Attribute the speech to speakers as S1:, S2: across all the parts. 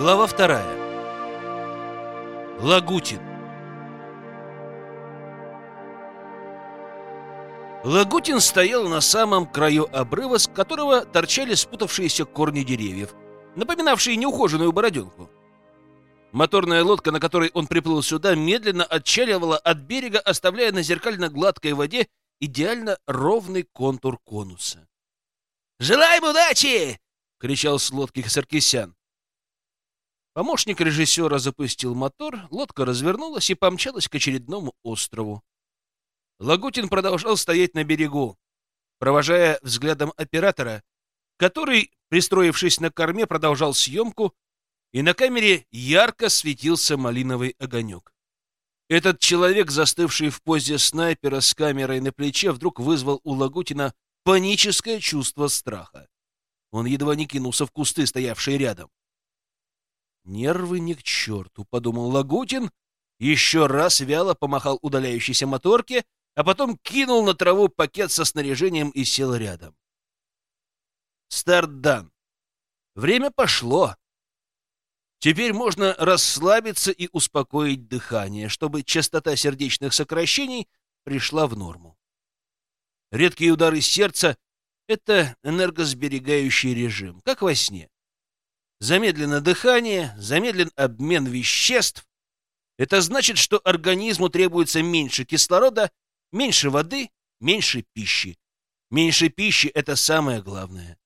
S1: Глава вторая. Лагутин. Лагутин стоял на самом краю обрыва, с которого торчали спутавшиеся корни деревьев, напоминавшие неухоженную бороденку. Моторная лодка, на которой он приплыл сюда, медленно отчаливала от берега, оставляя на зеркально-гладкой воде идеально ровный контур конуса. «Желаем удачи!» — кричал с лодки Саркисян. Помощник режиссера запустил мотор, лодка развернулась и помчалась к очередному острову. Лагутин продолжал стоять на берегу, провожая взглядом оператора, который, пристроившись на корме, продолжал съемку, и на камере ярко светился малиновый огонек. Этот человек, застывший в позе снайпера с камерой на плече, вдруг вызвал у Лагутина паническое чувство страха. Он едва не кинулся в кусты, стоявшие рядом. «Нервы ни к черту», — подумал Лагутин, еще раз вяло помахал удаляющейся моторке, а потом кинул на траву пакет со снаряжением и сел рядом. Старт дан. Время пошло. Теперь можно расслабиться и успокоить дыхание, чтобы частота сердечных сокращений пришла в норму. Редкие удары сердца — это энергосберегающий режим, как во сне. Замедлено дыхание, замедлен обмен веществ. Это значит, что организму требуется меньше кислорода Меньше воды, меньше пищи. Меньше пищи — это самое главное.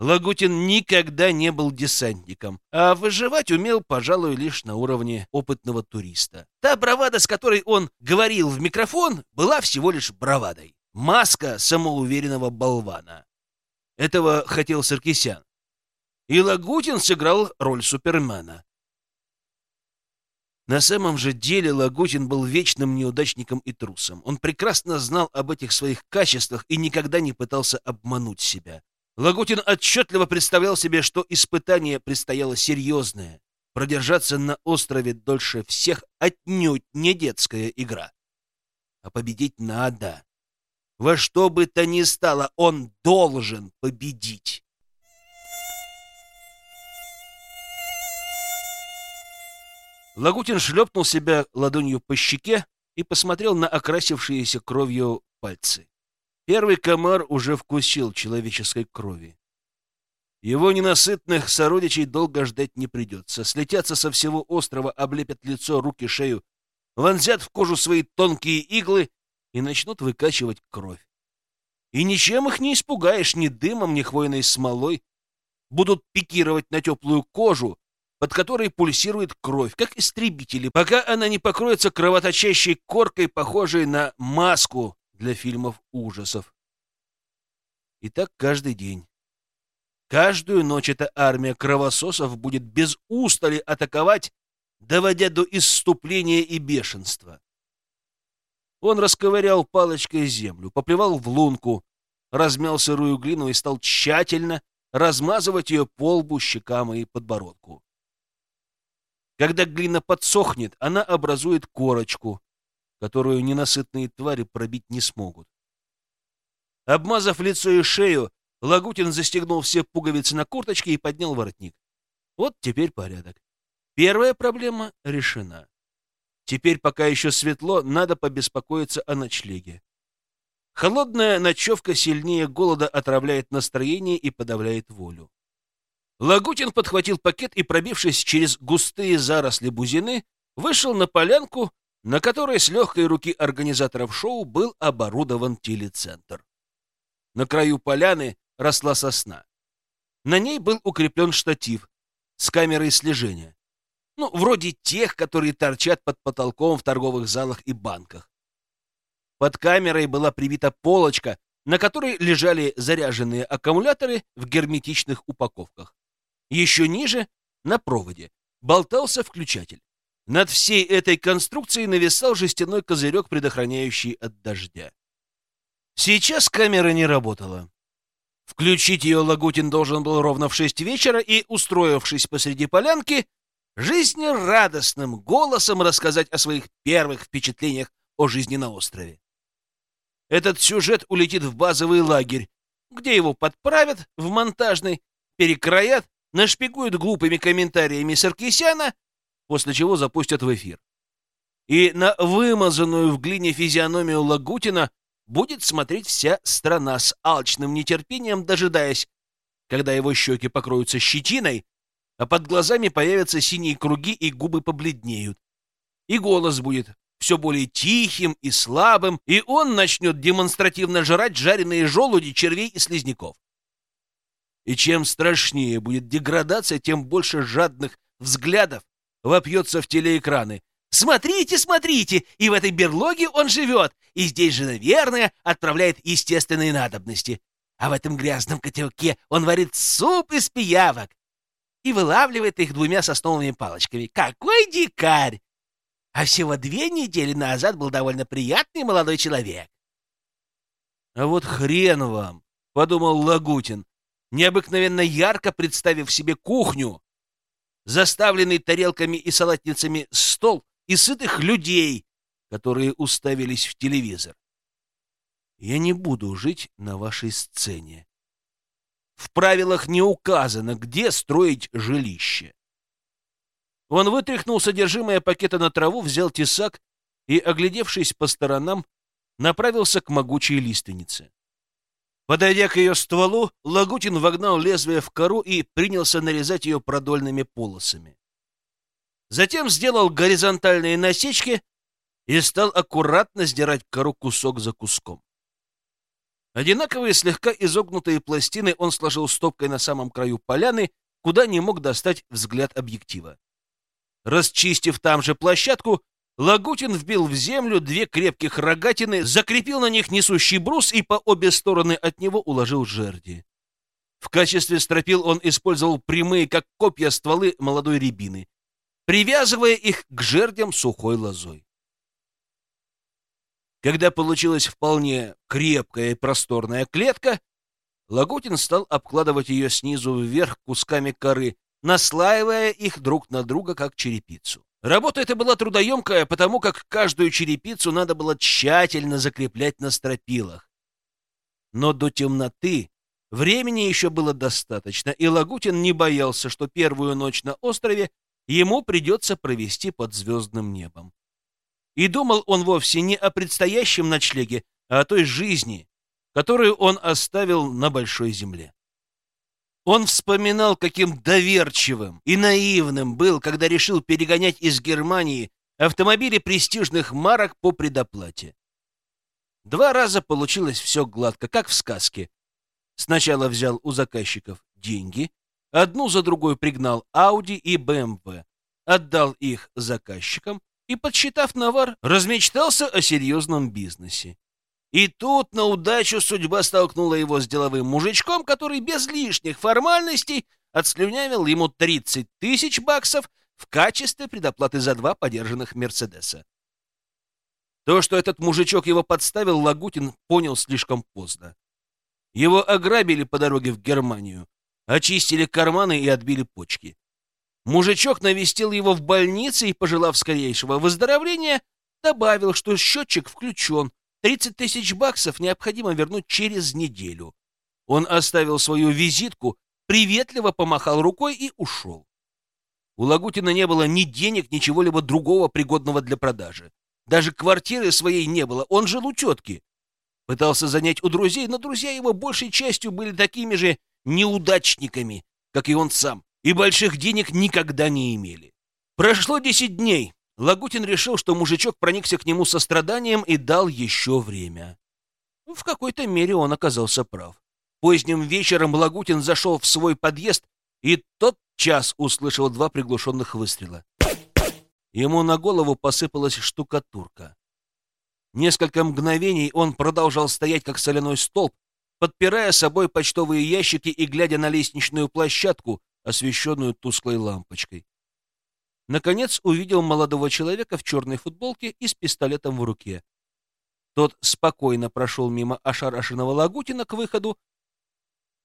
S1: Лагутин никогда не был десантником, а выживать умел, пожалуй, лишь на уровне опытного туриста. Та бравада, с которой он говорил в микрофон, была всего лишь бравадой. Маска самоуверенного болвана. Этого хотел Саркисян. И Лагутин сыграл роль Супермена. На самом же деле Лагутин был вечным неудачником и трусом. Он прекрасно знал об этих своих качествах и никогда не пытался обмануть себя. Лагутин отчетливо представлял себе, что испытание предстояло серьезное. Продержаться на острове дольше всех отнюдь не детская игра. А победить надо. Во что бы то ни стало, он должен победить. Лагутин шлепнул себя ладонью по щеке и посмотрел на окрасившиеся кровью пальцы. Первый комар уже вкусил человеческой крови. Его ненасытных сородичей долго ждать не придется. Слетятся со всего острова, облепят лицо, руки, шею, вонзят в кожу свои тонкие иглы и начнут выкачивать кровь. И ничем их не испугаешь, ни дымом, ни хвойной смолой. Будут пикировать на теплую кожу, под которой пульсирует кровь, как истребители, пока она не покроется кровоточащей коркой, похожей на маску для фильмов ужасов. И так каждый день. Каждую ночь эта армия кровососов будет без устали атаковать, доводя до исступления и бешенства. Он расковырял палочкой землю, поплевал в лунку, размял сырую глину и стал тщательно размазывать ее по лбу, щекам и подбородку. Когда глина подсохнет, она образует корочку, которую ненасытные твари пробить не смогут. Обмазав лицо и шею, Лагутин застегнул все пуговицы на курточке и поднял воротник. Вот теперь порядок. Первая проблема решена. Теперь, пока еще светло, надо побеспокоиться о ночлеге. Холодная ночевка сильнее голода отравляет настроение и подавляет волю. Лагутин подхватил пакет и, пробившись через густые заросли бузины, вышел на полянку, на которой с легкой руки организаторов шоу был оборудован телецентр. На краю поляны росла сосна. На ней был укреплен штатив с камерой слежения. Ну, вроде тех, которые торчат под потолком в торговых залах и банках. Под камерой была прибита полочка, на которой лежали заряженные аккумуляторы в герметичных упаковках. Еще ниже, на проводе, болтался включатель. Над всей этой конструкцией нависал жестяной козырек, предохраняющий от дождя. Сейчас камера не работала. Включить ее Лагутин должен был ровно в шесть вечера и, устроившись посреди полянки, жизнерадостным голосом рассказать о своих первых впечатлениях о жизни на острове. Этот сюжет улетит в базовый лагерь, где его подправят в монтажный, перекроят нашпигуют глупыми комментариями Саркисяна, после чего запустят в эфир. И на вымазанную в глине физиономию Лагутина будет смотреть вся страна с алчным нетерпением, дожидаясь, когда его щеки покроются щетиной, а под глазами появятся синие круги и губы побледнеют. И голос будет все более тихим и слабым, и он начнет демонстративно жрать жареные желуди, червей и слизняков. И чем страшнее будет деградация, тем больше жадных взглядов вопьется в телеэкраны. «Смотрите, смотрите! И в этой берлоге он живет, и здесь же, наверное, отправляет естественные надобности. А в этом грязном котелке он варит суп из пиявок и вылавливает их двумя сосновыми палочками. Какой дикарь! А всего две недели назад был довольно приятный молодой человек.
S2: — А вот хрен вам, — подумал Лагутин, необыкновенно ярко представив себе кухню, заставленный тарелками и салатницами стол и сытых людей, которые уставились в телевизор. Я не буду жить на вашей сцене. В правилах не указано, где строить жилище. Он вытряхнул содержимое пакета на траву, взял тесак и, оглядевшись по сторонам, направился к могучей лиственнице. Подойдя к ее стволу, Лагутин вогнал лезвие в кору и принялся нарезать ее продольными полосами. Затем сделал горизонтальные насечки и стал аккуратно сдирать кору кусок за куском. Одинаковые слегка изогнутые пластины он сложил стопкой на самом краю поляны, куда не мог достать взгляд объектива. Расчистив там же площадку, Лагутин вбил в землю две крепких рогатины, закрепил на них несущий брус и по обе стороны от него уложил жерди. В качестве стропил он использовал прямые, как копья, стволы молодой рябины, привязывая их к жердям сухой лозой. Когда получилась вполне крепкая и просторная клетка, Лагутин стал обкладывать ее снизу вверх кусками коры, наслаивая их друг на друга, как черепицу. Работа эта была трудоемкая, потому как каждую черепицу надо было тщательно закреплять на стропилах. Но до темноты времени еще было достаточно, и Лагутин не боялся, что первую ночь на острове ему придется провести под звездным небом. И думал он вовсе не о предстоящем ночлеге, а о той жизни, которую он оставил на большой земле. Он вспоминал, каким доверчивым и наивным был, когда решил перегонять из Германии автомобили престижных марок по предоплате. Два раза получилось все гладко, как в сказке. Сначала взял у заказчиков деньги, одну за другой пригнал Audi и BMW, отдал их заказчикам и, подсчитав навар, размечтался о серьезном бизнесе. И тут на удачу судьба столкнула его с деловым мужичком, который без лишних формальностей отслюнявил ему 30 тысяч баксов в качестве предоплаты за два подержанных «Мерседеса». То, что этот мужичок его подставил, Лагутин понял слишком поздно. Его ограбили по дороге в Германию, очистили карманы и отбили почки. Мужичок навестил его в больнице и, пожелав скорейшего выздоровления, добавил, что счетчик включен, 30 тысяч баксов необходимо вернуть через неделю. Он оставил свою визитку, приветливо помахал рукой и ушел. У Лагутина не было ни денег, ни чего-либо другого пригодного для продажи. Даже квартиры своей не было, он жил у тетки. Пытался занять у друзей, но друзья его большей частью были такими же неудачниками, как и он сам, и больших денег никогда не имели. Прошло десять дней. Лагутин решил, что мужичок проникся к нему состраданием и дал еще время. В какой-то мере он оказался прав. Поздним вечером Лагутин зашел в свой подъезд и тот час услышал два приглушенных выстрела. Ему на голову посыпалась штукатурка. Несколько мгновений он продолжал стоять, как соляной столб, подпирая собой почтовые ящики и глядя на лестничную площадку, освещенную тусклой лампочкой. Наконец увидел молодого человека в черной футболке и с пистолетом в руке. Тот спокойно прошел мимо ошарашенного Лагутина к выходу,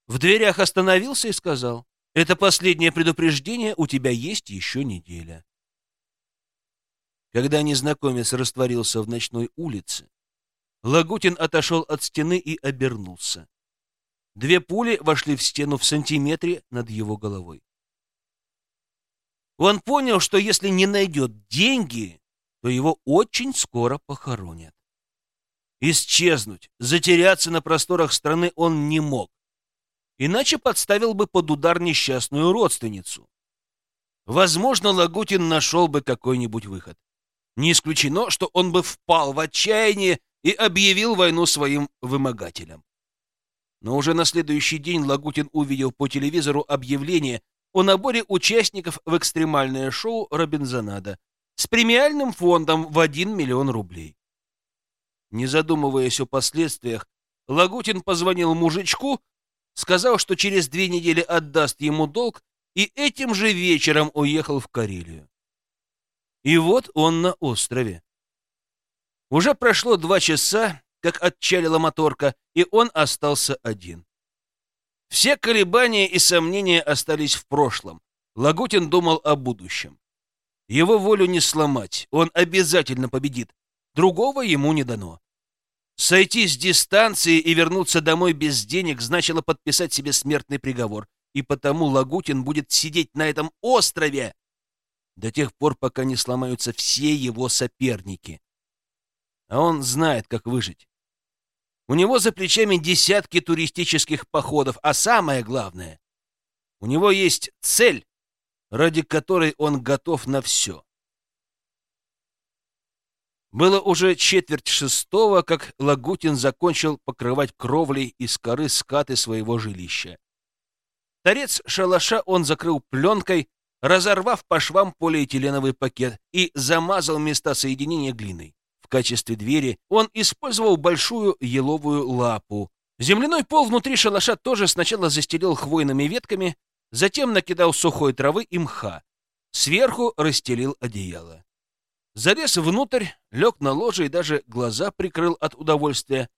S2: в дверях остановился и сказал, «Это последнее предупреждение, у тебя есть еще неделя». Когда незнакомец растворился в ночной улице, Лагутин отошел от стены и обернулся. Две пули вошли в стену в сантиметре над его головой.
S1: Он понял, что если не найдет деньги, то его очень скоро похоронят. Исчезнуть, затеряться на просторах страны он не мог. Иначе подставил бы под удар несчастную родственницу. Возможно, Лагутин нашел бы какой-нибудь выход. Не исключено, что он бы впал в отчаяние и объявил войну своим вымогателям. Но уже на следующий день Лагутин увидел по телевизору объявление о наборе участников в экстремальное шоу «Робинзонада» с премиальным фондом в 1 миллион рублей. Не задумываясь о последствиях, Лагутин позвонил мужичку, сказал, что через две недели отдаст ему долг, и этим же вечером уехал в Карелию. И вот он на острове. Уже прошло два часа, как отчалила моторка, и он остался один. Все колебания и сомнения остались в прошлом. Лагутин думал о будущем. Его волю не сломать, он обязательно победит. Другого ему не дано. Сойти с дистанции и вернуться домой без денег значило подписать себе смертный приговор, и потому Лагутин будет сидеть на этом острове до тех пор, пока не сломаются все его соперники. А он знает, как выжить. У него за плечами десятки туристических походов, а самое главное, у него есть цель, ради которой он готов на все. Было уже четверть шестого, как Лагутин закончил покрывать кровлей из коры скаты своего жилища. Торец шалаша он закрыл пленкой, разорвав по швам полиэтиленовый пакет и замазал места соединения глиной качестве двери он использовал большую еловую лапу. Земляной пол внутри шалаша тоже сначала застелил хвойными ветками, затем накидал сухой травы и мха. Сверху расстелил одеяло. Залез внутрь, лег на ложе и даже глаза прикрыл от удовольствия.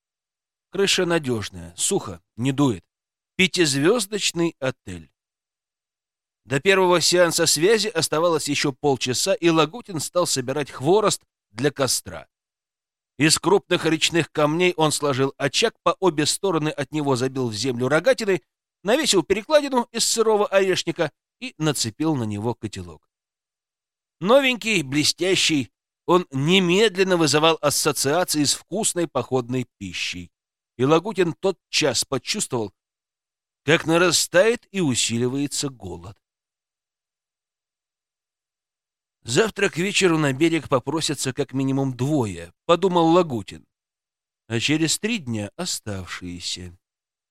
S1: Крыша надежная, сухо, не дует. Пятизвездочный отель. До первого сеанса связи оставалось еще полчаса, и Лагутин стал собирать хворост для костра. Из крупных речных камней он сложил очаг, по обе стороны от него забил в землю рогатины, навесил перекладину из сырого орешника и нацепил на него котелок. Новенький, блестящий, он немедленно вызывал ассоциации с вкусной походной пищей. И Лагутин тот час почувствовал, как нарастает и усиливается голод. Завтра к вечеру на берег попросятся как минимум двое, подумал Лагутин. А через три дня оставшиеся.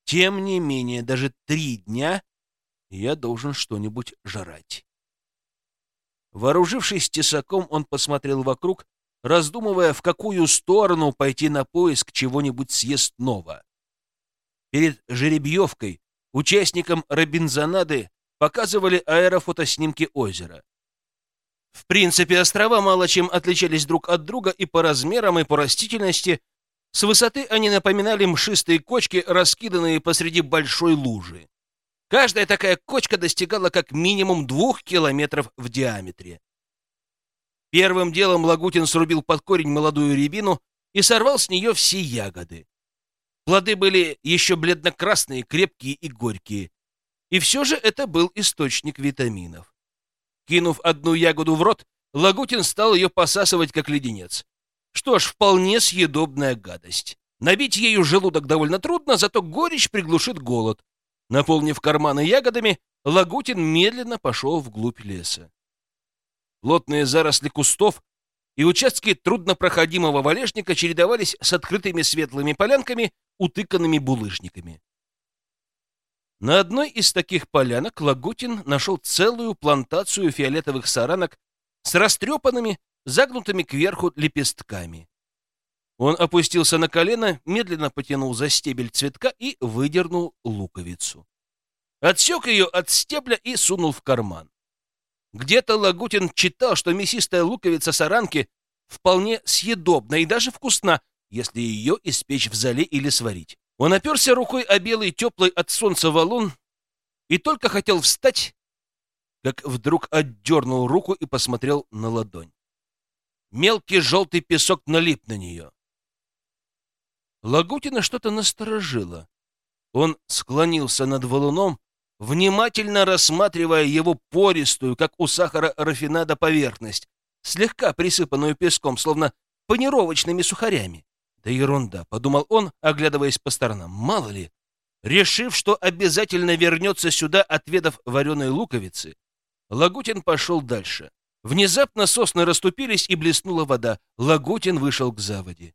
S1: Тем не менее, даже три дня я должен что-нибудь жрать. Вооружившись тесаком, он посмотрел вокруг, раздумывая, в какую сторону пойти на поиск чего-нибудь съестного. Перед жеребьевкой участникам Робинзонады показывали аэрофотоснимки озера. В принципе, острова мало чем отличались друг от друга и по размерам, и по растительности. С высоты они напоминали мшистые кочки, раскиданные посреди большой лужи. Каждая такая кочка достигала как минимум двух километров в диаметре. Первым делом Лагутин срубил под корень молодую рябину и сорвал с нее все ягоды. Плоды были еще бледно-красные, крепкие и горькие. И все же это был источник витаминов. Кинув одну ягоду в рот, Лагутин стал ее посасывать, как леденец. Что ж, вполне съедобная гадость. Набить ею желудок довольно трудно, зато горечь приглушит голод. Наполнив карманы ягодами, Лагутин медленно пошел вглубь леса. Плотные заросли кустов и участки труднопроходимого валежника чередовались с открытыми светлыми полянками, утыканными булыжниками. На одной из таких полянок Лагутин нашел целую плантацию фиолетовых саранок с растрепанными, загнутыми кверху лепестками. Он опустился на колено, медленно потянул за стебель цветка и выдернул луковицу. Отсек ее от стебля и сунул в карман. Где-то Лагутин читал, что мясистая луковица саранки вполне съедобна и даже вкусна, если ее испечь в зале или сварить. Он оперся рукой о белый теплый от солнца валун и только хотел встать, как вдруг отдернул руку и посмотрел на ладонь. Мелкий желтый песок налип на нее. Лагутина что-то насторожило. Он склонился над валуном, внимательно рассматривая его пористую, как у сахара рафинада, поверхность, слегка присыпанную песком, словно панировочными сухарями. Да ерунда, подумал он, оглядываясь по сторонам. Мало ли. Решив, что обязательно вернется сюда, отведав вареной луковицы, Лагутин пошел дальше. Внезапно сосны расступились, и блеснула вода. Лагутин вышел к заводе.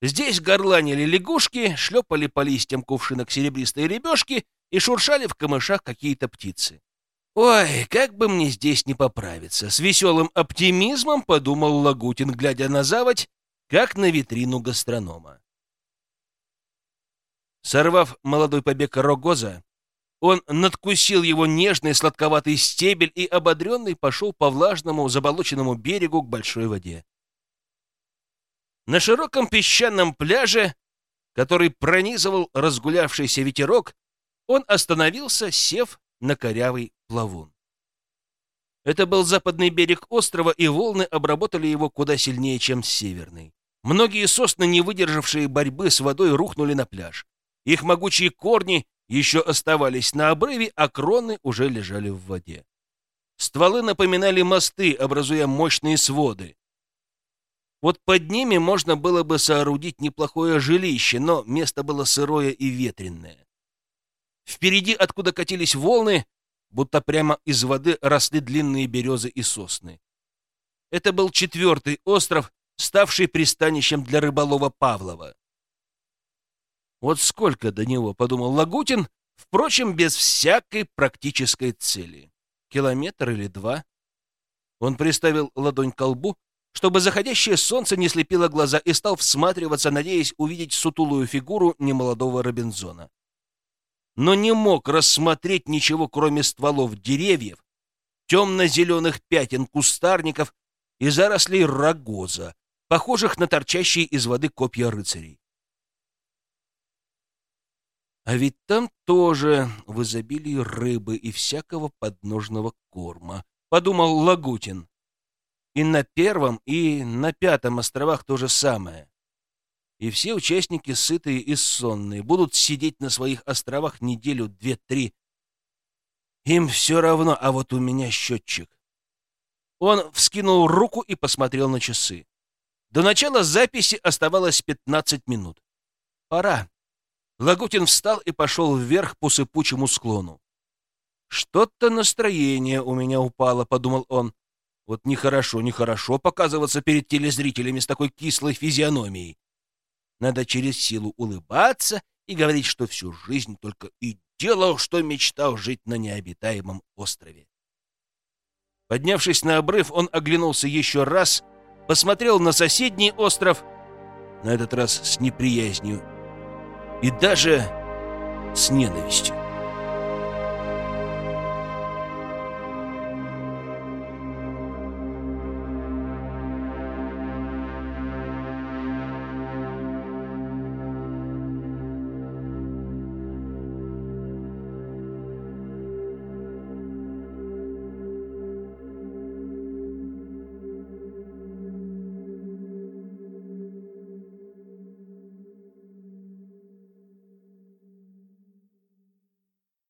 S1: Здесь горланили лягушки, шлепали по листьям кувшинок серебристые ребешки и шуршали в камышах какие-то птицы. «Ой, как бы мне здесь не поправиться!» С веселым оптимизмом подумал Лагутин, глядя на заводь, как на витрину гастронома. Сорвав молодой побег рогоза, он надкусил его нежный сладковатый стебель и, ободренный, пошел по влажному заболоченному берегу к большой воде. На широком песчаном пляже, который пронизывал разгулявшийся ветерок, он остановился, сев на корявый плавун. Это был западный берег острова, и волны обработали его куда сильнее, чем северный. Многие сосны, не выдержавшие борьбы с водой, рухнули на пляж. Их могучие корни еще оставались на обрыве, а кроны уже лежали в воде. Стволы напоминали мосты, образуя мощные своды. Вот под ними можно было бы соорудить неплохое жилище, но место было сырое и ветренное. Впереди, откуда катились волны, будто прямо из воды росли длинные березы и сосны. Это был четвертый остров, ставший пристанищем для рыболова Павлова. Вот сколько до него, подумал Лагутин, впрочем, без всякой практической цели. Километр или два. Он приставил ладонь к колбу, чтобы заходящее солнце не слепило глаза, и стал всматриваться, надеясь увидеть сутулую фигуру немолодого Робинзона. Но не мог рассмотреть ничего, кроме стволов деревьев, темно-зеленых пятен кустарников и зарослей рогоза, похожих на торчащие из воды копья рыцарей. А ведь там тоже в изобилии рыбы и всякого подножного корма, подумал Лагутин. И на первом, и на пятом островах то же самое. И все участники, сытые и сонные, будут сидеть на своих островах неделю, две, три. Им все равно, а вот у меня счетчик. Он вскинул руку и посмотрел на часы. До начала записи оставалось 15 минут. Пора. Лагутин встал и пошел вверх по сыпучему склону. «Что-то настроение у меня упало», — подумал он. «Вот нехорошо, нехорошо показываться перед телезрителями с такой кислой физиономией. Надо через силу улыбаться и говорить, что всю жизнь только и делал, что мечтал жить на необитаемом острове». Поднявшись на обрыв, он оглянулся еще раз — посмотрел на соседний остров, на этот раз с неприязнью и даже с ненавистью.